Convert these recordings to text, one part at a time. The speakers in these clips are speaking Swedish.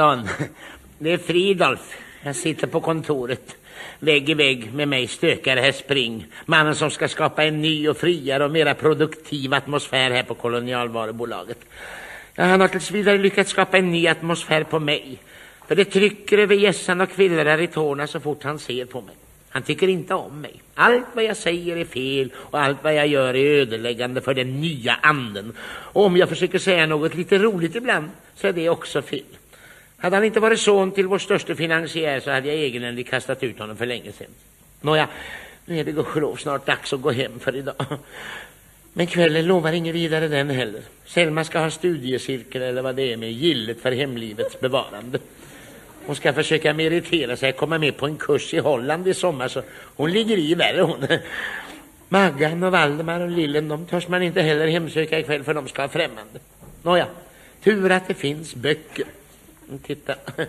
God. Det är Fridolf. Jag sitter på kontoret. Vägg i vägg med mig stökar herr Spring. Mannen som ska skapa en ny och friare och mera produktiv atmosfär här på kolonialvarubolaget. Ja, han har tills vidare lyckats skapa en ny atmosfär på mig. För det trycker över gässan och kvillrar i tårna så fort han ser på mig. Han tycker inte om mig. Allt vad jag säger är fel och allt vad jag gör är ödeläggande för den nya anden. Och om jag försöker säga något lite roligt ibland så är det också fel. Hade han inte varit son till vår största finansiär så hade jag egenhändigt kastat ut honom för länge sedan. Nåja, nu är det gudskelov snart dags att gå hem för idag. Men kvällen lovar inget vidare den heller. Selma ska ha studiecirkel eller vad det är med gillet för hemlivets bevarande. Hon ska försöka meritera sig komma med på en kurs i Holland i sommar så hon ligger i värre hon. Maggan och Valdemar och Lillen de törs man inte heller hemsöka ikväll för de ska ha främmande. Nåja, tur att det finns böcker. Titta.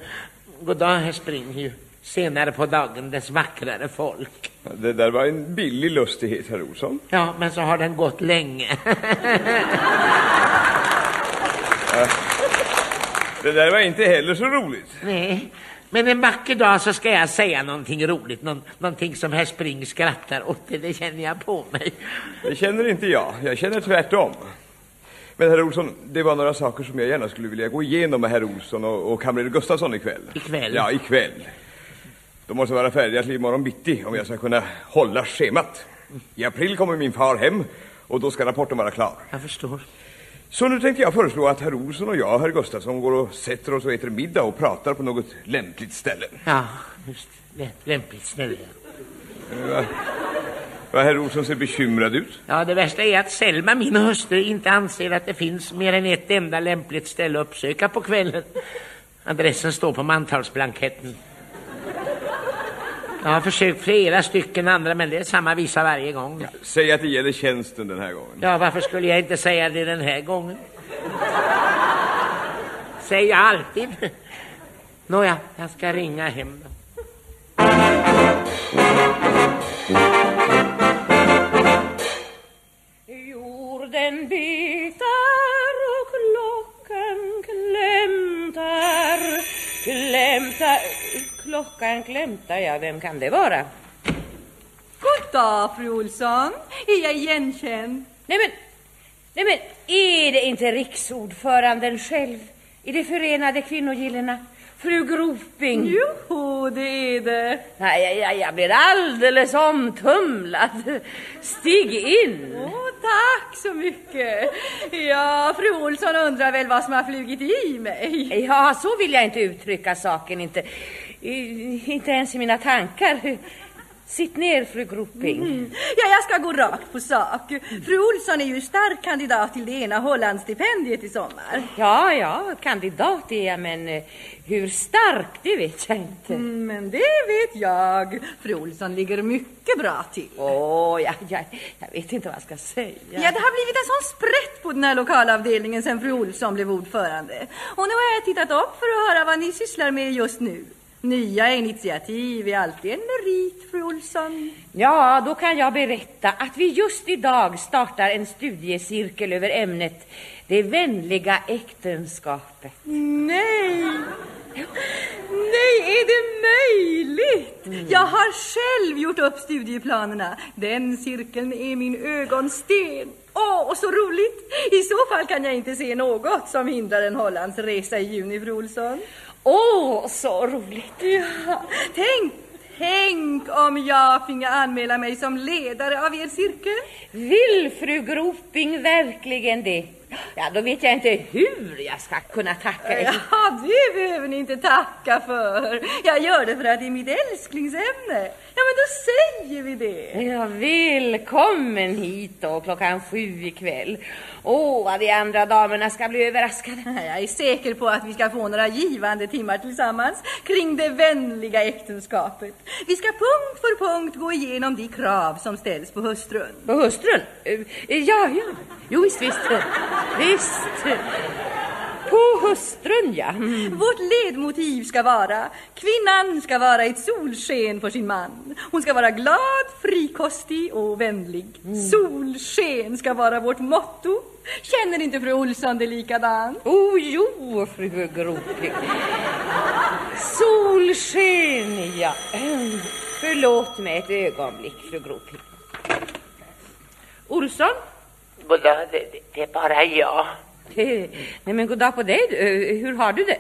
God dag herr Spring. Ju senare på dagen dess vackrare folk. Det där var en billig lustighet, herr Olsson. Ja, men så har den gått länge. Det där var inte heller så roligt. Nej, men en vacker dag så ska jag säga någonting roligt. Någon, någonting som herr Spring skrattar åt. Det, det känner jag på mig. Det känner inte jag. Jag känner tvärtom. Men herr Olsson, det var några saker som jag gärna skulle vilja gå igenom med herr Olsson och, och kamrer Gustafsson ikväll. Ikväll? Ja, ikväll. De måste vara färdiga till imorgon bitti om jag ska kunna hålla schemat. I april kommer min far hem och då ska rapporten vara klar. Jag förstår. Så nu tänkte jag föreslå att herr Olsson och jag, herr Gustafsson, går och sätter oss och äter middag och pratar på något lämpligt ställe. Ja, just. Lämpligt ställe. Va, va, herr Olsson ser bekymrad ut. Ja, det värsta är att Selma, min hustru, inte anser att det finns mer än ett enda lämpligt ställe att uppsöka på kvällen. Adressen står på mantalsblanketten. Jag har försökt flera stycken andra, men det är samma visa varje gång. Säg att det gäller tjänsten den här gången. Ja, varför skulle jag inte säga det den här gången? Säger jag alltid. Nåja, jag ska ringa hem då. Jorden bitar och klockan klämtar Klämtar, klockan klämtar, ja vem kan det vara? God dag, fru Olsson. Är jag igenkänd? Nej men, nej men, är det inte riksordföranden själv i de förenade kvinnogillena? Fru Groping? Jo, det är det. Nej, jag, jag, blir alldeles omtumlad. Stig in. Åh, tack så mycket. Ja, fru Olsson undrar väl vad som har flugit i mig. Ja, så vill jag inte uttrycka saken, inte, inte ens i mina tankar. Sitt ner, fru Groping. Mm. Ja, jag ska gå rakt på sak. Fru Olsson är ju stark kandidat till det ena Hollandstipendiet i sommar. Ja, ja, kandidat är jag, men eh, hur stark, det vet jag inte. Mm, men det vet jag. Fru Olsson ligger mycket bra till. Åh, ja, ja, jag vet inte vad jag ska säga. Ja, det har blivit en sån sprätt på den här lokalavdelningen sen fru Olsson blev ordförande. Och nu har jag tittat upp för att höra vad ni sysslar med just nu. Nya initiativ är alltid en merit, fru Olsson. Ja, då kan jag berätta att vi just idag startar en studiecirkel över ämnet Det vänliga äktenskapet. Nej! Nej, är det möjligt? Jag har själv gjort upp studieplanerna. Den cirkeln är min ögonsten. Åh, så roligt! I så fall kan jag inte se något som hindrar en Hollands resa i juni, fru Olsson. Åh, så roligt! Ja, tänk, tänk om jag finge anmäla mig som ledare av er cirkel. Vill fru Groping verkligen det? Ja, då vet jag inte hur jag ska kunna tacka er. Ja, det behöver ni inte tacka för. Jag gör det för att det är mitt älsklingsämne. Ja, men då säger vi det. Ja, välkommen hit då klockan sju ikväll. Åh, vad de andra damerna ska bli överraskade. Jag är säker på att vi ska få några givande timmar tillsammans kring det vänliga äktenskapet. Vi ska punkt för punkt gå igenom de krav som ställs på hustrun. På hustrun? Eh, Ja, ja. Jo, visst, visst. Visst. på hustrun, ja. Vårt ledmotiv ska vara kvinnan ska vara ett solsken för sin man. Hon ska vara glad, frikostig och vänlig. Solsken ska vara vårt motto. Känner inte fru Olsson det likadant? Oh, jo, fru Gropig. Solsken, ja. Förlåt mig ett ögonblick, fru Gropig. Olsson? Goddag, det, det, är bara jag. Eh, Nej, men god dag på dig. Eh, Hur har du det?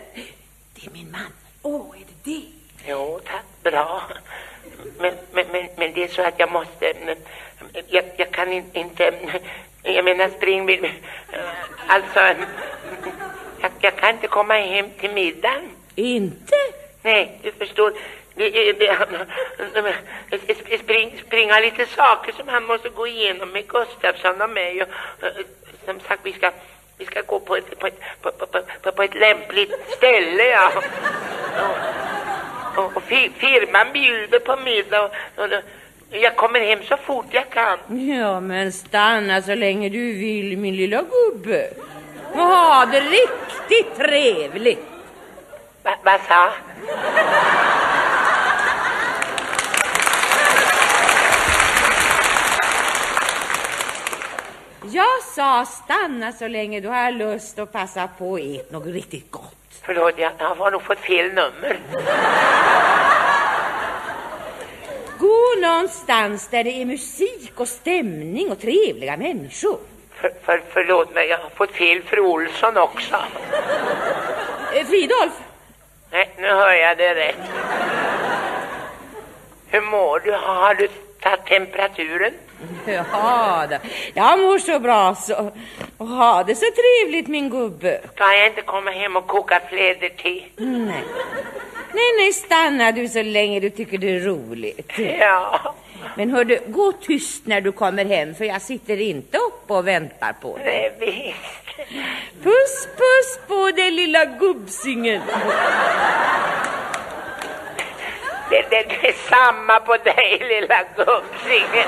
Det är min man. Åh, är det det? Jo, tack. Bra. Men, men, men, men det är så att jag måste... Jag, jag kan in, inte... Jag menar, spring... Alltså... Jag, jag kan inte komma hem till middagen. Inte? Nej, du förstår. Spring, springa lite saker som han måste gå igenom med Gustafsson och mig. Och, som sagt, vi ska, vi ska gå på ett, på ett, på, på, på, på ett lämpligt ställe. Ja. Och, och, och fi- firman bjuder på middag. Och, och, jag kommer hem så fort jag kan. Ja, men stanna så länge du vill, min lilla gubbe. Och ha det riktigt trevligt. Va, vad sa? Jag sa stanna så länge du har lust att passa på att äta något riktigt gott. Förlåt, jag, jag har nog fått fel nummer. Gå någonstans där det är musik och stämning och trevliga människor. För, för, förlåt mig, jag har fått fel fru Olsson också. Eh, Fridolf, Nej, nu hör jag det rätt. Hur mår du? Har du tagit temperaturen? Ja, då. jag mår så bra så. Och ha det så trevligt min gubbe. Kan jag inte komma hem och koka fläder-te? Nej. nej, nej, stanna du så länge du tycker det är roligt. Ja, Men hör du, gå tyst när du kommer hem för jag sitter inte uppe och väntar på dig. det visst. Puss, puss på dig lilla gubbsingen. Det, det, det är samma på dig, lilla gubbsingen.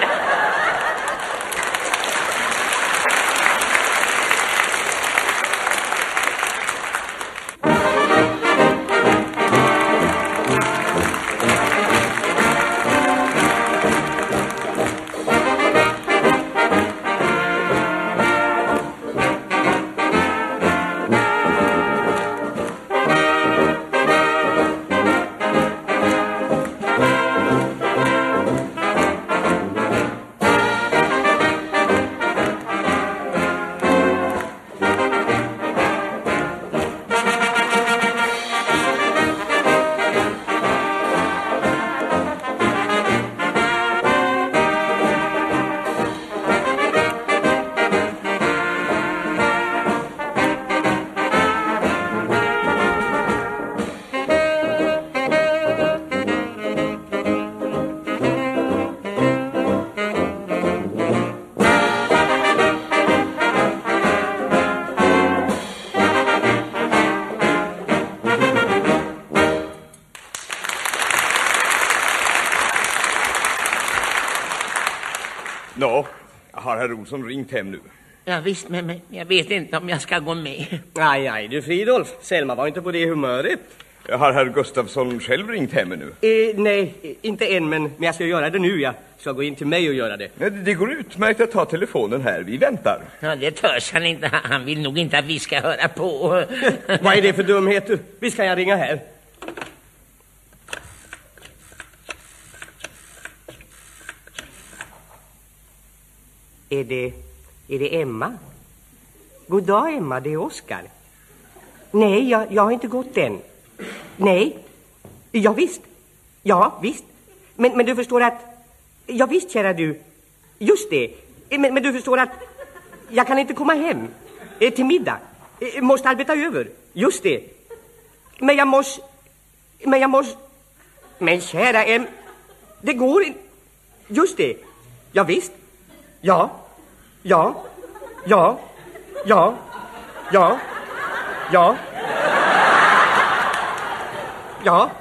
Herr Olsson ringt hem nu? Ja, visst, men, men jag vet inte om jag ska gå med. Aj, aj, du Fridolf. Selma var inte på det humöret. Har herr Gustafsson själv ringt hem nu? Eh, nej, inte än, men, men jag ska göra det nu. Jag ska gå in till mig och göra det. Nej, Det går utmärkt att ta telefonen här. Vi väntar. Ja, det törs han inte. Han vill nog inte att vi ska höra på. Vad är det för dumheter? Visst kan jag ringa här. Är det, är det Emma? God dag Emma, det är Oskar. Nej, jag, jag har inte gått än. Nej, ja, visst. Ja, visst. Men, men du förstår att... Ja, visst, kära du. Just det. Men, men du förstår att jag kan inte komma hem eh, till middag. Eh, måste arbeta över. Just det. Men jag måste... Men jag måste... Men kära em... Det går inte... Just det. Ja, visst. Ja. Ja. Ja. Ja. Ja. Ja. Ja.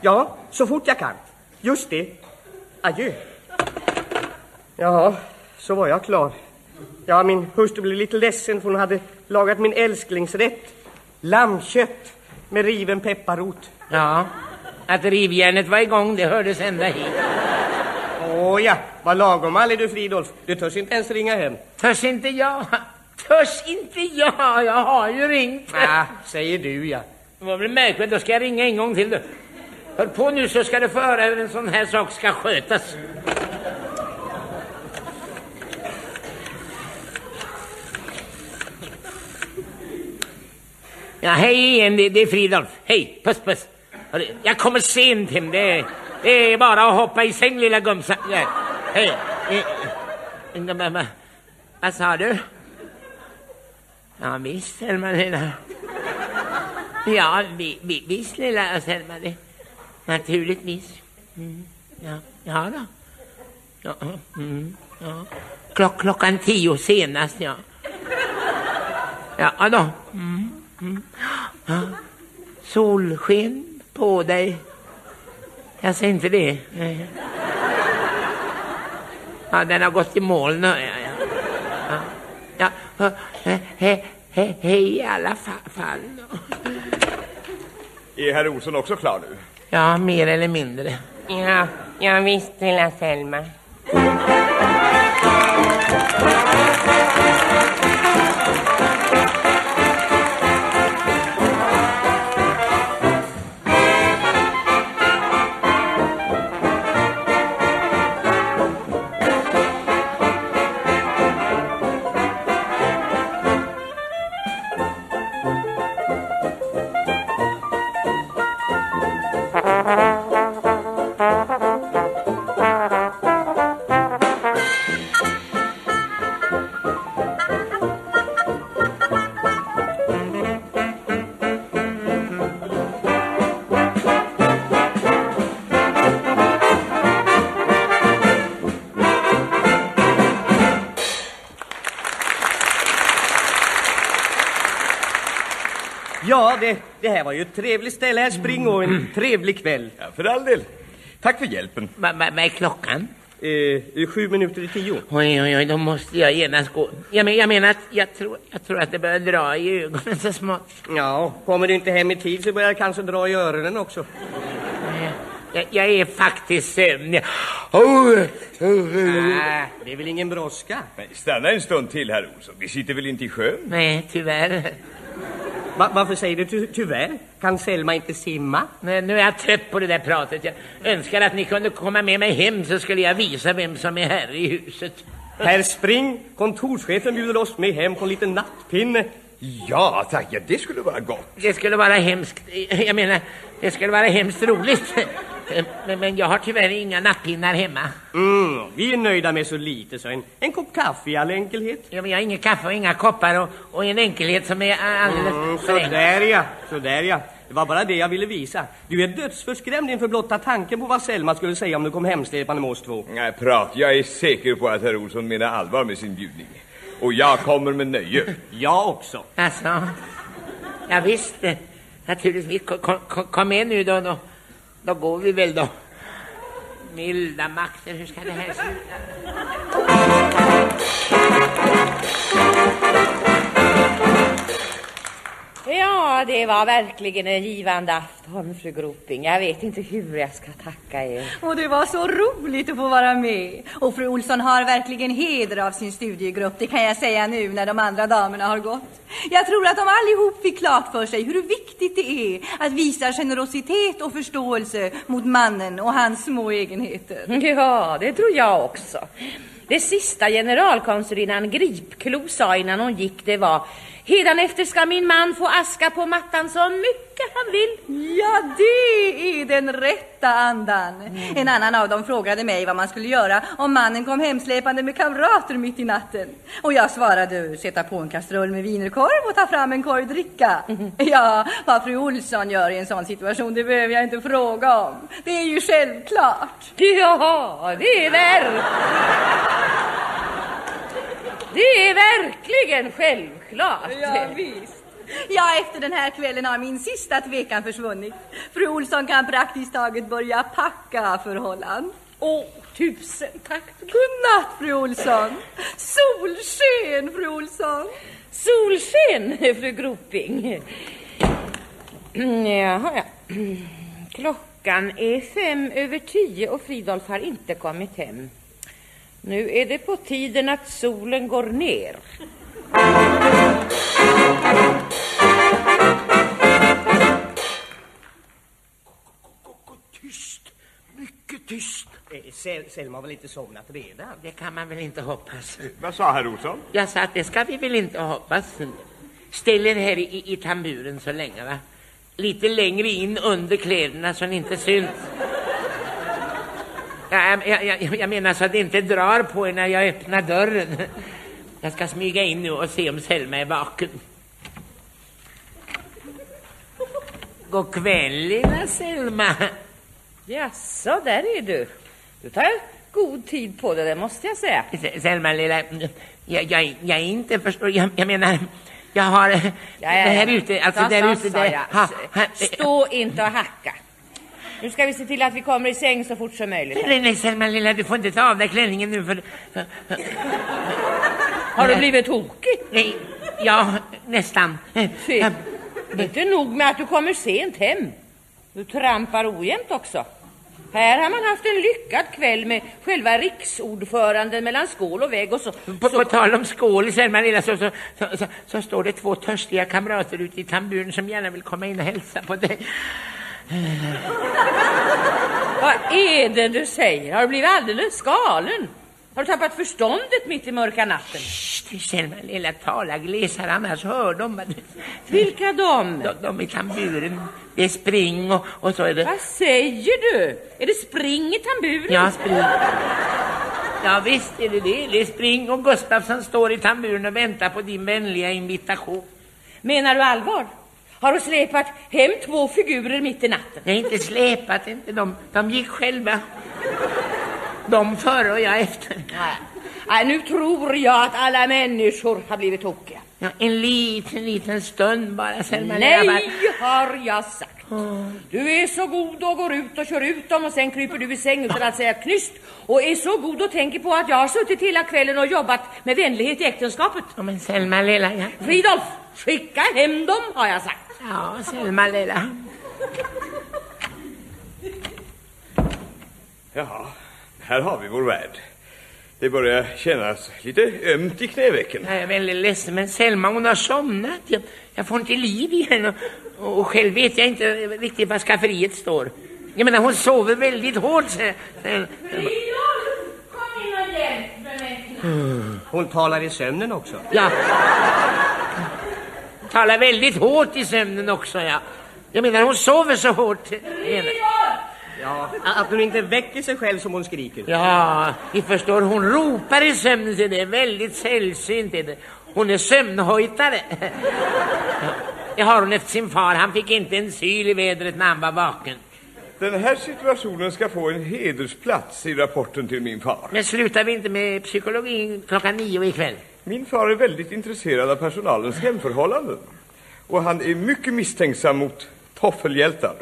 Ja, så fort jag kan. Just det. Adjö. Ja, så var jag klar. Ja, min hustru blev lite ledsen för hon hade lagat min älsklingsrätt. Lammkött med riven pepparrot. Ja, att rivjärnet var igång, det hördes ända hit. Åh ja, vad lagom all är du Fridolf. Du törs inte ens ringa hem. Törs inte jag? Törs inte jag? Jag har ju ringt. Ja, säger du ja. Det var väl märkligt, då ska jag ringa en gång till. Du. Hör på nu så ska du få höra hur en sån här sak ska skötas. Ja, hej igen, det, det är Fridolf. Hej, puss puss. Jag kommer sent hem, det, det är bara att hoppa i säng lilla gumsa. Ja, hej. Vad- sa du? Ja, visst, Selma lilla. Ja, vi, vi, visst lilla Selma, det, naturligtvis. Mm, ja, ja då. Ja, mm, ja. Klock, klockan tio senast, ja. Ja då. Mm, mm. Ja. Solsken på dig. Jag säger inte det. Ja, den har gått i moln. Ja, ja. ja. ja. He, he, he, hej i alla fa- fall. Är herr Olsson också klar nu? Ja, mer eller mindre. Ja, ja visst lilla Selma. Det, här var ju ett trevligt ställe här spring och en trevlig kväll. Ja, för all del. Tack för hjälpen. Va- va- Vad är klockan? Eh, sju minuter i tio. Oj, oj, oj, då måste jag genast gå. Jag, men, jag menar att jag tror, jag tror att det börjar dra i ögonen så smått. Ja, kommer du inte hem i tid så börjar det kanske dra i öronen också. Jag, jag är faktiskt sömnig. Oh, Nej, det är väl ingen brådska. Stanna en stund till, herr Olsson. Vi sitter väl inte i sjön? nej, tyvärr. Va, varför säger du ty tyvärr? Kan Selma inte simma? Nej, nu är jag trött på det där pratet. Jag önskar att ni kunde komma med mig hem så skulle jag visa vem som är herre i huset. Herr Spring, kontorschefen bjuder oss med hem på en liten nattpinne. Ja, tack. Ja, det skulle vara gott. Det skulle vara hemskt, jag menar, det skulle vara hemskt roligt. Men, men jag har tyvärr inga nattpinnar hemma. Mm, vi är nöjda med så lite så en, en kopp kaffe i all enkelhet. Ja, men jag har inget kaffe och inga koppar och, och en enkelhet som är alldeles Mm, enkel. sådär ja, sådär ja. Det var bara det jag ville visa. Du är dödsförskrämd inför blotta tanken på vad Selma skulle säga om du kom hemsläpande med oss två. Nej, prat. Jag är säker på att herr Olsson menar allvar med sin bjudning. Och jag kommer med nöje. Jag också. Alltså, ja, visst, eh, naturligtvis. Kom, kom, kom med nu då, då. Då går vi väl då. Milda makter, hur ska det här sluta? Ja, det var verkligen en givande afton, fru Groping. Jag vet inte hur jag ska tacka er. Och det var så roligt att få vara med. Och fru Olsson har verkligen heder av sin studiegrupp, det kan jag säga nu när de andra damerna har gått. Jag tror att de allihop fick klart för sig hur viktigt det är att visa generositet och förståelse mot mannen och hans små egenheter. Ja, det tror jag också. Det sista generalkonsulinnan Gripklo sa innan hon gick, det var Hädanefter ska min man få aska på mattan så mycket han vill. Ja, det är den rätta andan. En annan av dem frågade mig vad man skulle göra om mannen kom hemsläpande med kamrater mitt i natten. Och jag svarade sätta på en kastrull med wienerkorv och ta fram en korg dricka. Ja, vad fru Olsson gör i en sån situation, det behöver jag inte fråga om. Det är ju självklart. Ja, det är ver... Det är verkligen självklart. Ja, visst. Ja, efter den här kvällen har min sista tvekan försvunnit. Fru Olsson kan praktiskt taget börja packa för Holland. Åh, tusen tack. Godnatt, fru Olsson. Solsken, fru Olsson. Solsken, fru Groping. Jaha, ja. Klockan är fem över tio och Fridolf har inte kommit hem. Nu är det på tiden att solen går ner. Tyst, mycket tyst. Eh, Sel Selma har väl inte somnat redan? Det kan man väl inte hoppas. Vad sa herr Olsson? Jag sa att det ska vi väl inte hoppas. Ställ er här i, i tamburen så länge va. Lite längre in under kläderna så ni inte syns. Ja, jag, jag, jag menar så att det inte drar på er när jag öppnar dörren. Jag ska smyga in nu och se om Selma är vaken. God kväll lilla Selma. Jaså, där är du. Du tar god tid på dig, det måste jag säga. Selma lilla, jag, jag, jag är inte förstår, jag, jag menar, jag har Ja, det här ute, alltså Så, där ute, där, ja. ha, ha, Stå inte och hacka. Nu ska vi se till att vi kommer i säng så fort som möjligt. Nej, nej, Selma lilla, du får inte ta av dig klänningen nu för, för, för Har du blivit tokig? nej, ja, nästan. Fy. Inte nog med att du kommer sent hem. Du trampar ojämnt också. Här har man haft en lyckad kväll med själva riksordföranden mellan skål och vägg och så. på, så på tal om skål, Selma lilla, så, så, så, så, så står det två törstiga kamrater ute i tamburen som gärna vill komma in och hälsa på dig. Vad är det du säger? Har du blivit alldeles galen? Har du tappat förståndet mitt i mörka natten? Shh, Selma lilla, tala glesare, annars hör de. Vilka de? De, de i tamburen, det är spring och, och så är det... Vad säger du? Är det spring i tamburen? Ja, spring. Ja, visst är det det. Det är spring och Gustafsson står i tamburen och väntar på din vänliga invitation. Menar du allvar? Har du släpat hem två figurer mitt i natten? Har inte släpat, inte. De, de gick själva. De före och jag efter. Nej. Nej, nu tror jag att alla människor har blivit tokiga. Ja, en liten, liten stund bara, Selma. lilla, bara- Nej, har jag sagt. Du är så god och går ut och kör ut dem och sen kryper du i säng utan att säga knyst och är så god och tänker på att jag har suttit hela kvällen och jobbat med vänlighet i äktenskapet. Ja, men Selma lilla, ja. Fridolf, skicka hem dem har jag sagt. Ja, Selma lilla. Jaha, här har vi vår värld. Det börjar kännas lite ömt i knävecken. Jag är väldigt ledsen, men Selma hon har somnat. Jag, jag får inte liv i henne. Och, och själv vet jag inte riktigt var skafferiet står. Jag menar, hon sover väldigt hårt. Så, så, Fridolf, kom in och hjälp mig. Hon talar i sömnen också. ja. Talar väldigt hårt i sömnen också, ja. Jag menar, hon sover så hårt. Ja, att hon inte väcker sig själv som hon skriker. Ja, ni förstår, hon ropar i sömnen, så det är väldigt sällsynt. Är det. Hon är sömnhojtare. Det har hon efter sin far. Han fick inte en syl i vädret när han var vaken. Den här situationen ska få en hedersplats i rapporten till min far. Men slutar vi inte med psykologin klockan nio ikväll? Min far är väldigt intresserad av personalens hemförhållanden. Och han är mycket misstänksam mot toffelhjältar.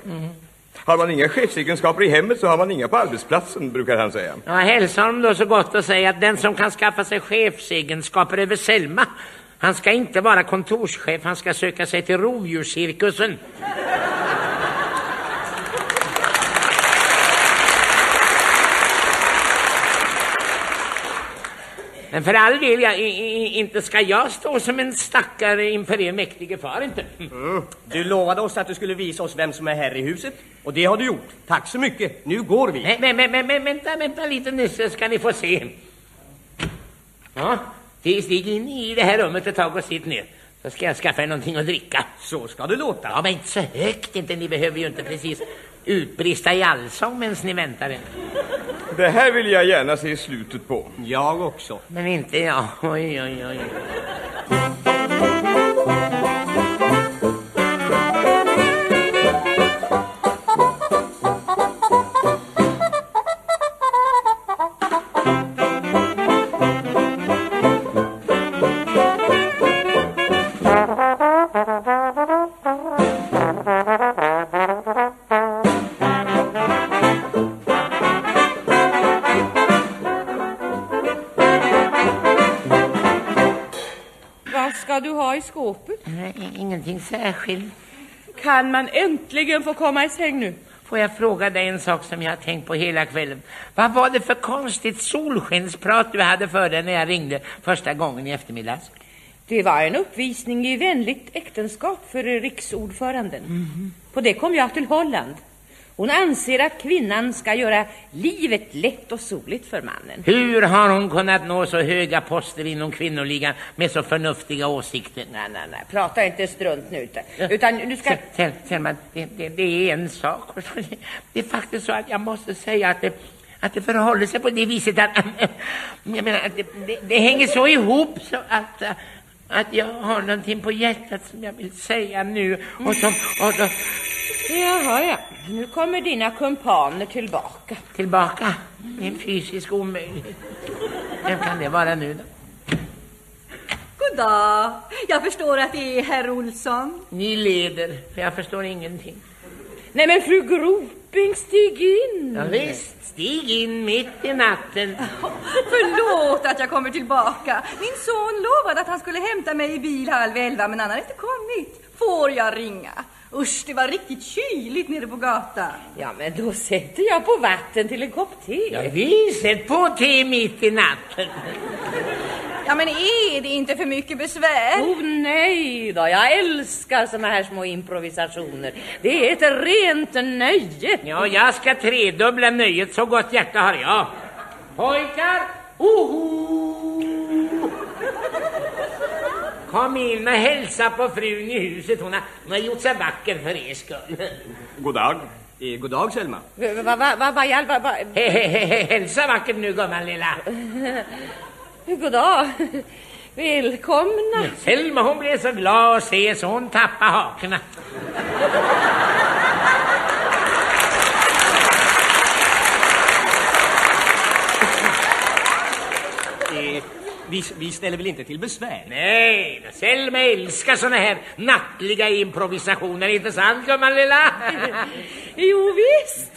Har man inga chefsegenskaper i hemmet så har man inga på arbetsplatsen, brukar han säga. Ja, hälsa honom då så gott och säg att den som kan skaffa sig chefsegenskaper över Selma, han ska inte vara kontorschef, han ska söka sig till rovdjurscirkusen. Men för all del, jag, i, i, inte ska jag stå som en stackare inför er mäktige far inte. Du lovade oss att du skulle visa oss vem som är här i huset. Och det har du gjort. Tack så mycket. Nu går vi. Men, men, men, men vänta, vänta lite nu så ska ni få se. Ja, stig in i det här rummet ett tag och sitt ner. Så ska jag skaffa er någonting att dricka. Så ska det låta. Ja, men inte så högt inte. Ni behöver ju inte precis utbrista i allsång medan ni väntar. än. Det här vill jag gärna se slutet på. Jag också. Men inte jag. Oj, oj, oj. Särskilt. kan man äntligen få komma i säng nu. Får jag fråga dig en sak som jag har tänkt på hela kvällen? Vad var det för konstigt solskensprat du hade för dig när jag ringde första gången i eftermiddags? Det var en uppvisning i vänligt äktenskap för riksordföranden. På det kom jag till Holland. Hon anser att kvinnan ska göra livet lätt och soligt för mannen. Hur har hon kunnat nå så höga poster inom kvinnoligan med så förnuftiga åsikter? Nej, nej, nej, prata inte strunt nu. Utan, utan du ska... Sel- Sel- Selma, det, det, det är en sak. Det är faktiskt så att jag måste säga att det, att det förhåller sig på det viset att, jag menar, att det, det, det hänger så ihop så att, att jag har någonting på hjärtat som jag vill säga nu. Och som, och då, Jaha, ja. Nu kommer dina kumpaner tillbaka. tillbaka. Det är en fysisk omöjlighet. Vem kan det vara nu då? God dag. Jag förstår att det är herr Olsson. Ni leder, för jag förstår ingenting. Nej, men fru Groping, stig in. Ja, visst, stig in mitt i natten. Förlåt att jag kommer tillbaka. Min son lovade att han skulle hämta mig i bil halv elva, men han har inte kommit. Får jag ringa? Usch, det var riktigt kyligt nere på gatan. Ja, men då sätter jag på vatten till en kopp te. Ja, visst, sätt på te mitt i natten. Ja, men är det inte för mycket besvär? Oh nej då, jag älskar såna här små improvisationer. Det är ett rent nöje. Ja, jag ska tredubbla nöjet, så gott hjärta har jag. Pojkar, oho! Kom in och hälsa på frun i huset. Hon har, hon har gjort sig vacker för er skull. God dag. Eh, god dag Selma. Vad va, va, va, va, va, va, va, He, he, he, he, hälsa vackert nu, gumman lilla. God dag. Välkomna. Selma hon blev så glad att se så hon tappade hakorna. Eh, vi, vi ställer väl inte till besvär? Nej, Selma älskar såna här nattliga improvisationer, inte sant gumman lilla? Jo, visst.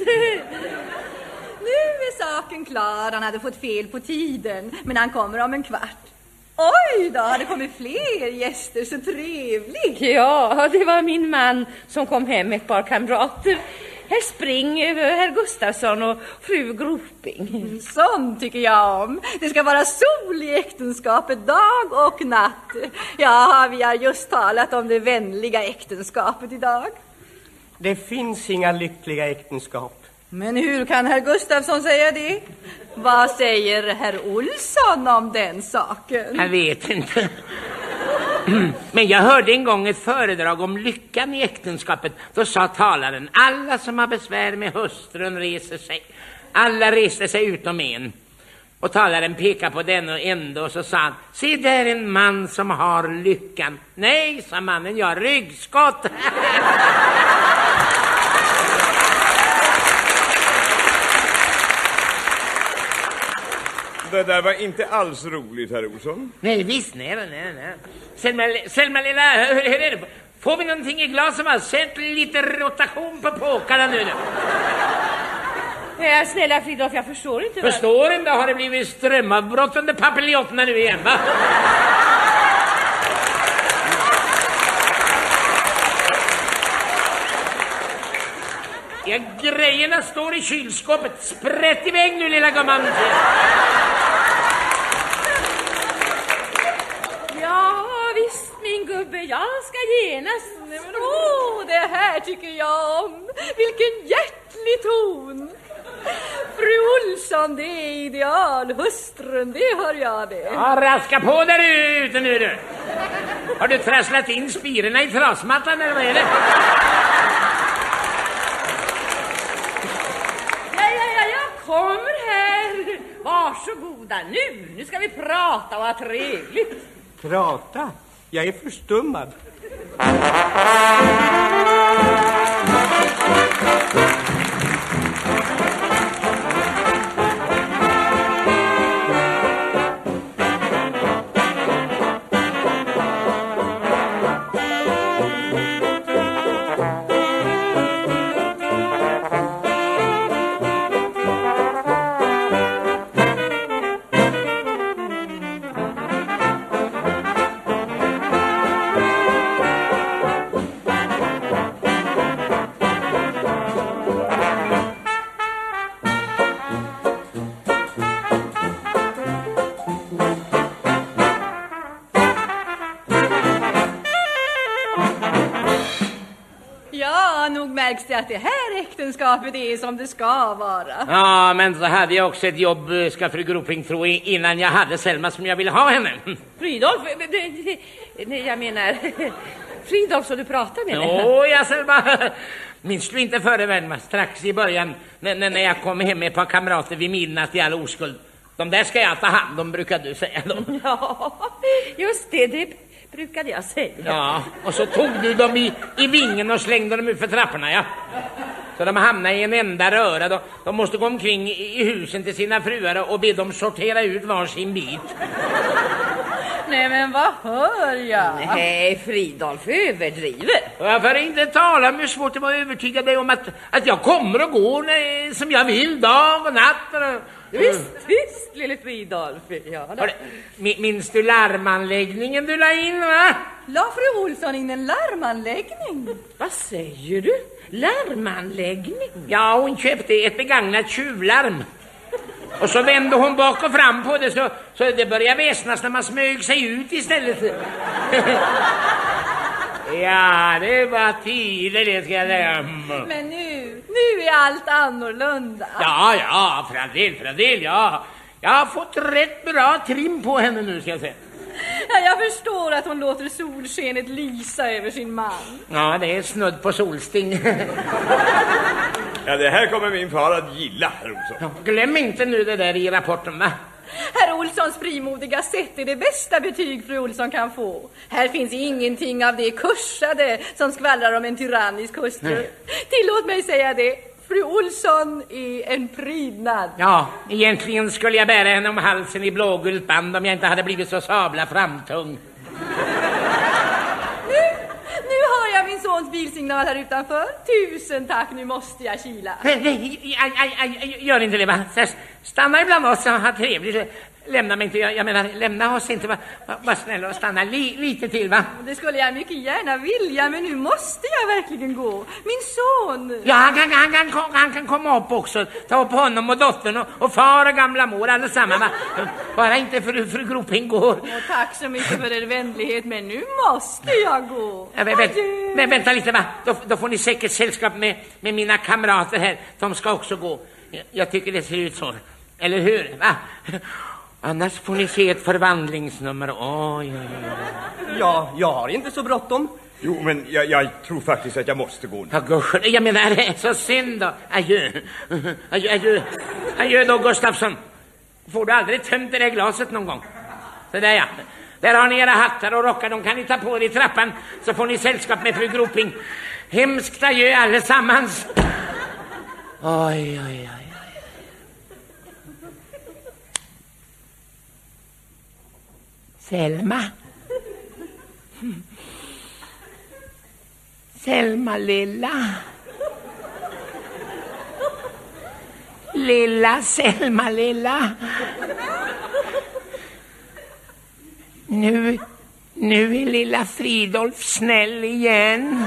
Nu är saken klar. Han hade fått fel på tiden, men han kommer om en kvart. Oj då, har det kommit fler gäster, så trevligt. Ja, det var min man som kom hem med ett par kamrater. Herr Spring, herr Gustafsson och fru Groping. Sånt tycker jag om. Det ska vara sol i äktenskapet dag och natt. Ja, vi har just talat om det vänliga äktenskapet idag. Det finns inga lyckliga äktenskap. Men hur kan herr Gustafsson säga det? Vad säger herr Olsson om den saken? Jag vet inte. Men jag hörde en gång ett föredrag om lyckan i äktenskapet. Då sa talaren, alla som har besvär med hustrun reser sig. Alla reste sig utom en. Och talaren pekade på den och ände och så sa han, se där en man som har lyckan. Nej, sa mannen, jag har ryggskott. Det där var inte alls roligt, herr Olsson. nej, visst, nej, nej, nej. Selma, Selma lilla, hur, hur är det? Får vi någonting i glaset? va? Sätt lite rotation på påkarna nu. nu. Ja, snälla Fridolf, jag förstår inte. Förstår inte, har det blivit strömavbrott under papiljoterna nu igen, va? Ja, grejerna står i kylskåpet. Sprätt iväg nu, lilla gumman. Genast. Åh, det här tycker jag om. Vilken hjärtlig ton. Fru Olsson, det är idealhustrun, det hör jag det. Ja, raska på där ute nu du. Har du trasslat in spirorna i trasmattan eller vad är det? Ja, ja, ja, jag kommer här. Varsågoda, nu, nu ska vi prata och ha trevligt. Prata? Jag är förstummad. Thank you. Att det här äktenskapet är som det ska vara. Ja, men så hade jag också ett jobb, eh, ska fru Groping tro, innan jag hade Selma som jag ville ha henne. Fridolf, eh, eh, nej jag menar Fridolf som du pratar med. Åh, ja, Selma. Minns du inte före världen, strax i början, när, när jag kom hem med ett par kamrater vid midnatt i all oskuld. De där ska jag ta hand om, brukar du säga då. Ja, just det, det brukade jag säga. Ja, och så tog du dem i, i vingen och slängde dem ut för trapporna, ja. Så de hamnade i en enda röra. De, de måste gå omkring i, i husen till sina fruar och be dem sortera ut varsin bit. Nej, men vad hör jag? Nej, Fridolf överdriver. Varför inte tala om hur svårt det var att övertyga dig om att, att jag kommer och går när, som jag vill, dag och natt. Och, Visst, visst, lille Fridolf. Ja, då. Minns du larmanläggningen du la in, va? La fru Olsson in en larmanläggning? Vad säger du? Larmanläggning? Ja, hon köpte ett begagnat tjuvlarm. Och så vände hon bak och fram på det så, så det började väsnas när man smög sig ut istället. ja, det var tider det ska jag säga. Mm. Men nu, nu är allt annorlunda. Ja, ja, för all del, för all del, ja. Jag har fått rätt bra trim på henne nu ska jag säga. Ja, jag förstår att hon låter solskenet lysa över sin man. Ja, det är snudd på solsting. Ja, det här kommer min far att gilla, herr Olsson. Glöm inte nu det där i rapporten, va? Herr Olssons frimodiga sätt är det bästa betyg fru Olsson kan få. Här finns ingenting av det kursade som skvallrar om en tyrannisk hustru. Tillåt mig säga det, fru Olsson är en prydnad. Ja, egentligen skulle jag bära henne om halsen i blågult band om jag inte hade blivit så sabla framtung. Nu, nu hör jag min sons bilsignal här utanför. Tusen tack, nu måste jag kila. Nej, nej, aj, aj, aj, gör inte det, va? Stanna ibland oss och ha trevligt. Lämna mig inte, jag, jag menar, lämna oss inte. Var, var, var och stanna li, lite till, va? Det skulle jag mycket gärna vilja, men nu måste jag verkligen gå. Min son! Ja, han kan, han, kan, han kan komma upp också. Ta upp honom och dottern och, och far och gamla mor allesammans, va? Bara inte fru, fru Groping går. Och tack så mycket för er vänlighet, men nu måste jag gå. Ja, Adjö. men vänta lite, va? Då, då får ni säkert sällskap med, med mina kamrater här. De ska också gå. Jag, jag tycker det ser ut så. Eller hur? Va? Annars får ni se ett förvandlingsnummer. Oj, oj, oj. Ja, jag har inte så bråttom. Jo, men jag, jag tror faktiskt att jag måste gå nu. Ja, gusch, jag menar, det är så synd då. Adjö. Adjö, adjö. Adjö då, Gustafsson. Får du aldrig tömt det där glaset någon gång? Så där ja. Där har ni era hattar och rockar, de kan ni ta på er i trappan så får ni sällskap med fru Groping. Hemskt adjö allesammans. Oj, oj, oj. Selma. Selma lilla. Lilla Selma lilla. Nu, nu är lilla Fridolf snäll igen.